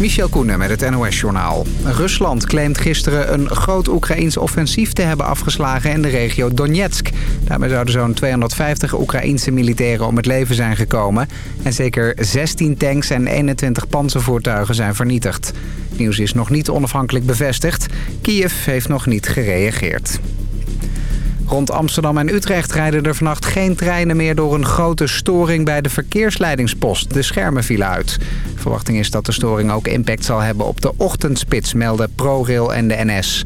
Michel Koenen met het NOS-journaal. Rusland claimt gisteren een groot Oekraïns offensief te hebben afgeslagen in de regio Donetsk. Daarmee zouden zo'n 250 Oekraïense militairen om het leven zijn gekomen. En zeker 16 tanks en 21 panzervoertuigen zijn vernietigd. Het nieuws is nog niet onafhankelijk bevestigd. Kiev heeft nog niet gereageerd. Rond Amsterdam en Utrecht rijden er vannacht geen treinen meer door een grote storing bij de verkeersleidingspost. De schermen vielen uit. Verwachting is dat de storing ook impact zal hebben op de ochtendspits, melden ProRail en de NS.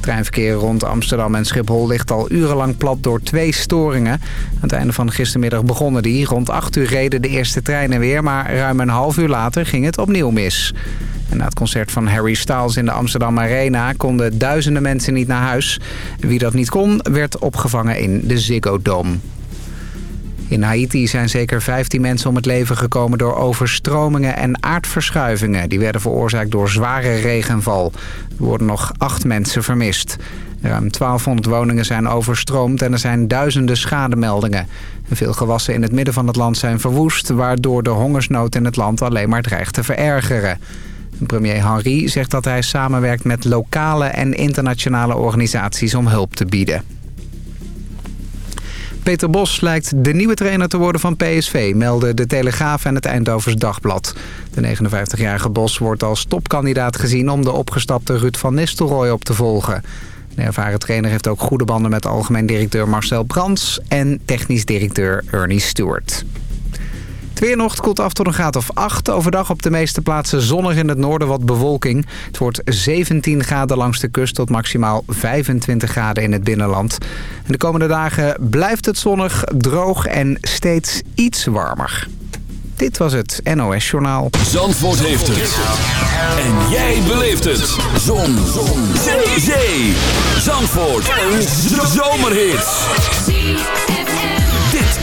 treinverkeer rond Amsterdam en Schiphol ligt al urenlang plat door twee storingen. Aan het einde van gistermiddag begonnen die. Rond 8 uur reden de eerste treinen weer, maar ruim een half uur later ging het opnieuw mis. Na het concert van Harry Styles in de Amsterdam Arena konden duizenden mensen niet naar huis. Wie dat niet kon, werd opgevangen in de Ziggo Dome. In Haiti zijn zeker 15 mensen om het leven gekomen door overstromingen en aardverschuivingen. Die werden veroorzaakt door zware regenval. Er worden nog acht mensen vermist. Ruim 1200 woningen zijn overstroomd en er zijn duizenden schademeldingen. Veel gewassen in het midden van het land zijn verwoest... waardoor de hongersnood in het land alleen maar dreigt te verergeren. Premier Henry zegt dat hij samenwerkt met lokale en internationale organisaties om hulp te bieden. Peter Bos lijkt de nieuwe trainer te worden van PSV, melden de Telegraaf en het Eindhovens Dagblad. De 59-jarige Bos wordt als topkandidaat gezien om de opgestapte Ruud van Nistelrooy op te volgen. De ervaren trainer heeft ook goede banden met algemeen directeur Marcel Brands en technisch directeur Ernie Stewart. Het weer nog koelt af tot een graad of 8. Overdag op de meeste plaatsen zonnig in het noorden wat bewolking. Het wordt 17 graden langs de kust tot maximaal 25 graden in het binnenland. En de komende dagen blijft het zonnig, droog en steeds iets warmer. Dit was het NOS Journaal. Zandvoort heeft het. En jij beleeft het. Zon. Zon. Zee. Zandvoort. Een zomerhit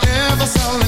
Oh, I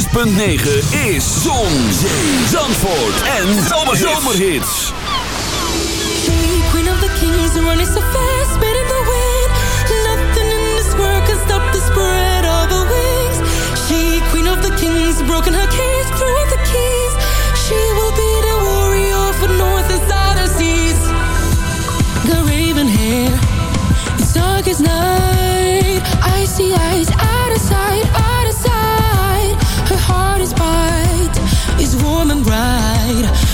106.9 is Zon, Zee, Zandvoort en Zomerhits. She, queen of the kings, running so fast, spinning the wind. Nothing in this world can stop the spread of her wings. She, queen of the kings, broken her cage, threw the keys. She will be the warrior for north and south seas. Got raven hair, it's dark as night. Icy eyes, bright.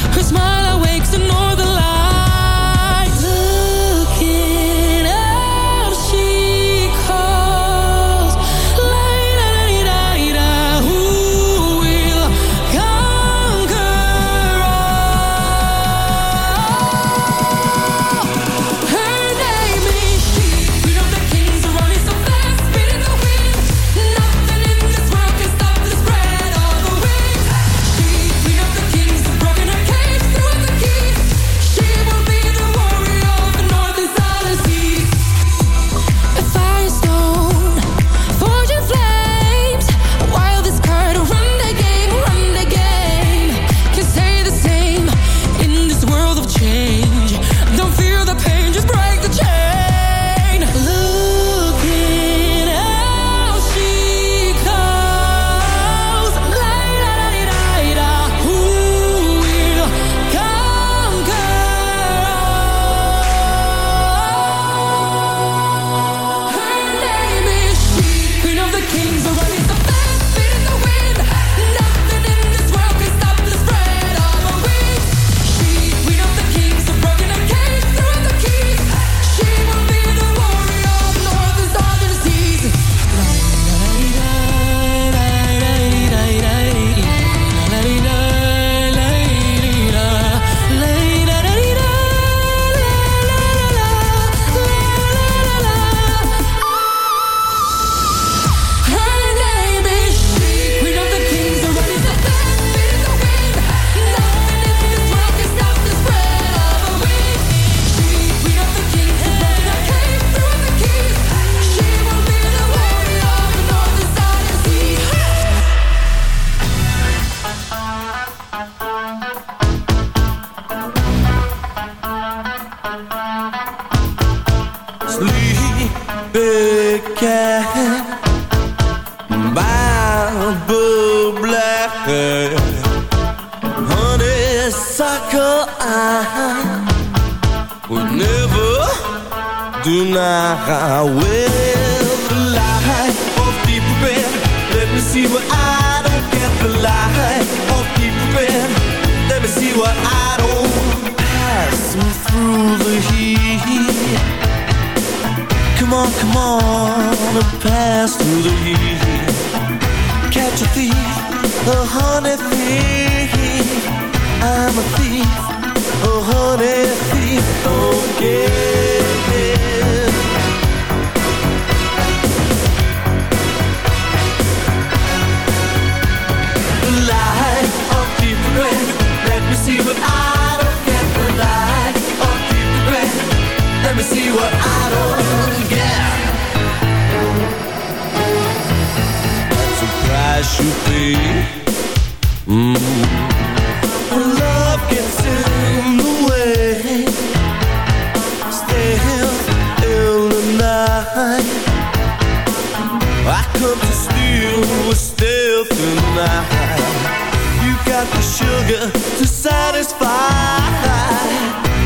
tonight You got the sugar to satisfy.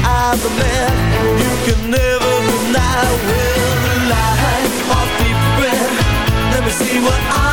I'm the man you can never deny. Well, the light off deep breath. Let me see what I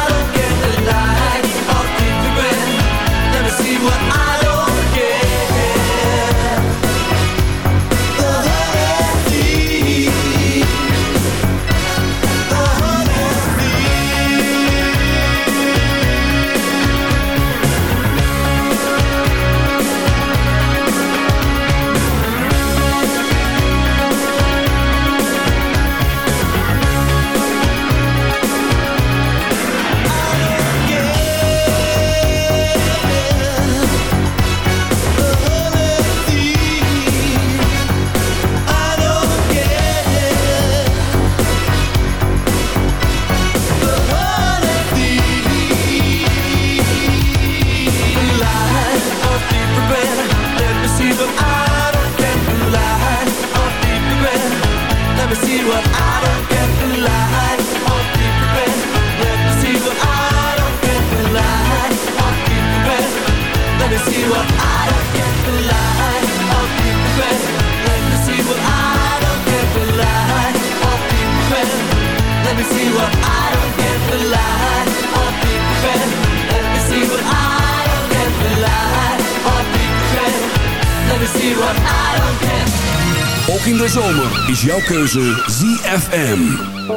is jouw keuze ZFM.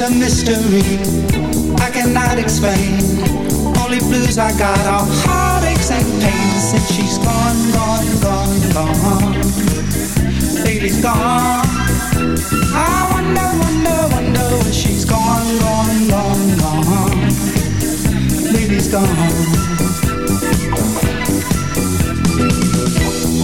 A mystery I cannot explain. Only blues I got are heartaches and pains since she's gone, gone, gone, gone. Lady's gone. I wonder, wonder, wonder when she's gone, gone, gone, gone. Lady's gone.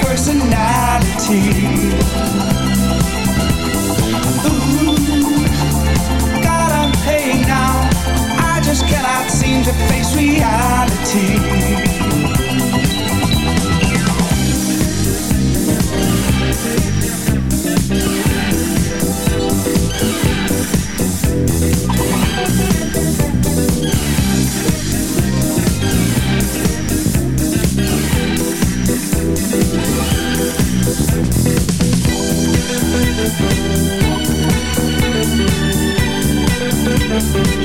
personality. Ooh, God, I'm paying now. I just cannot seem to face reality. us.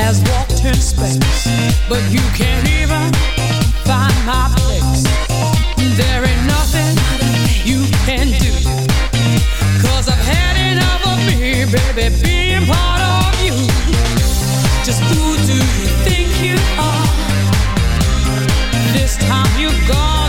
has walked in space, but you can't even find my place. There ain't nothing you can do, cause I've had enough of me, baby, being part of you. Just who do you think you are? This time you're gone.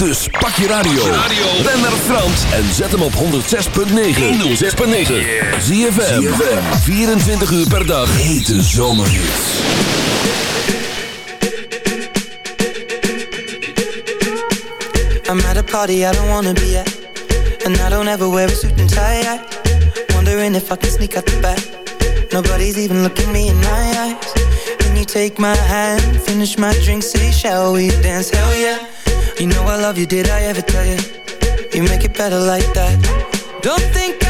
Dus pak je radio. Ben naar Frans en zet hem op 106.9. 106.9. Zie je 24 uur per dag. Hete zomer I'm at a party I don't wanna be at. And I don't ever wear a suit and tie. I wondering if I can sneak out the back. Nobody's even looking me in my eyes. Can you take my hand, finish my drink, say, shall we dance? Hell yeah. You know I love you, did I ever tell you? You make it better like that. Don't think I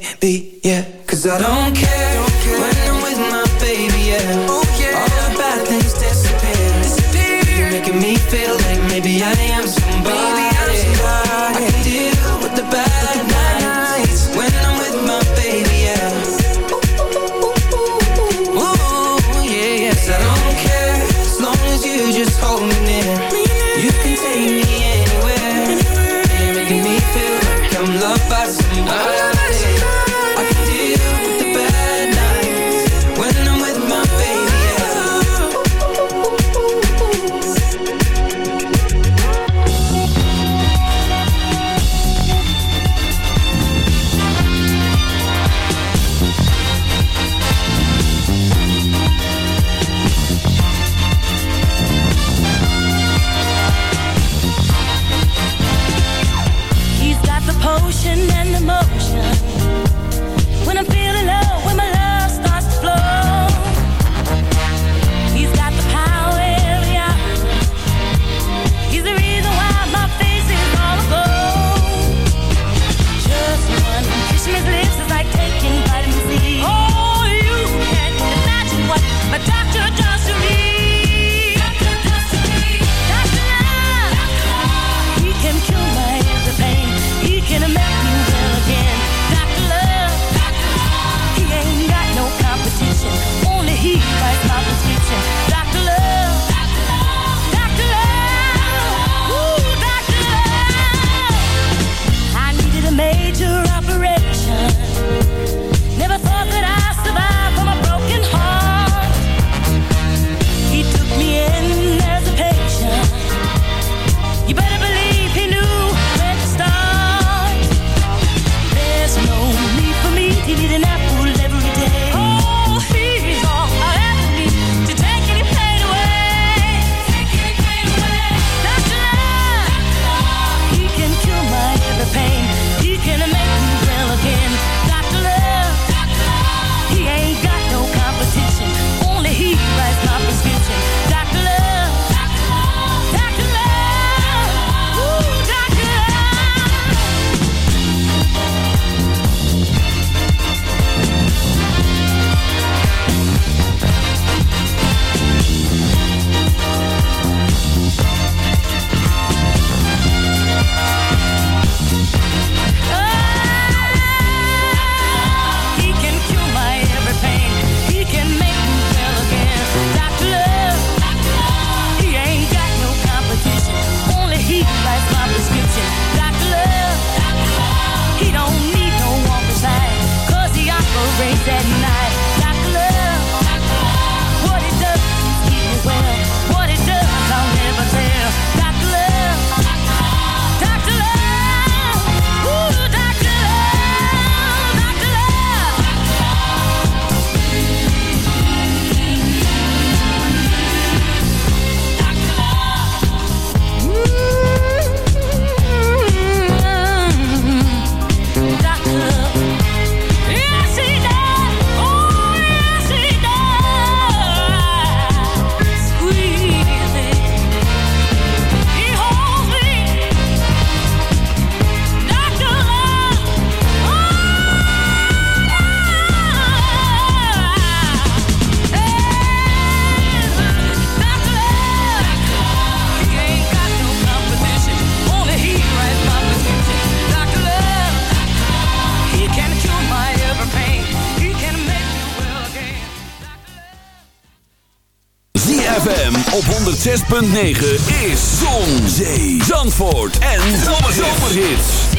106.9 is Zon, Zee, Zandvoort en Zomerhits.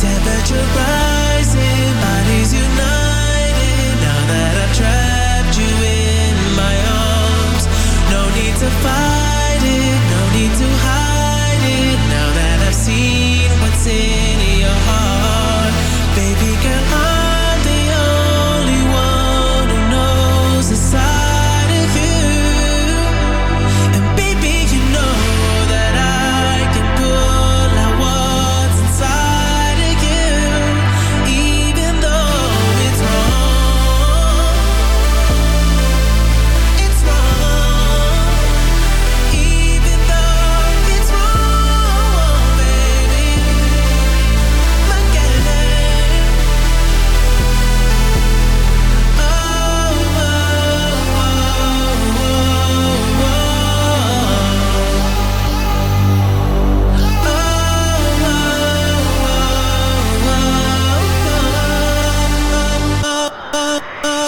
Temperature rising, bodies united. Now that I've trapped you in my arms, no need to fight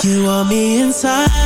You want me inside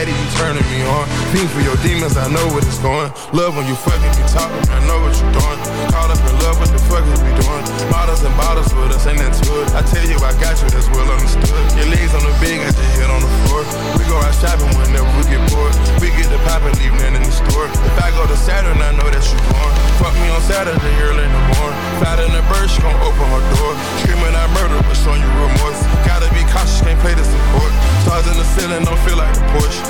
And you turning me on. Fiend for your demons, I know what it's going. Love when you fucking me talking, I know what you're doing. Caught up in love, what the fuck is we doing? Bottles and bottles with us, ain't that it? I tell you, I got you, that's well understood. Your legs on the bed, got your head on the floor. We go out shopping whenever we get bored. We get the pop and leave nothing in the store. If I go to Saturn, I know that you born. Fuck me on Saturday, early in the morning. Fat in the bird, she gon' open her door. Screaming I murder, but showing you remorse. Gotta be cautious, can't play the support. Stars in the ceiling, don't feel like a Porsche.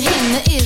to him there is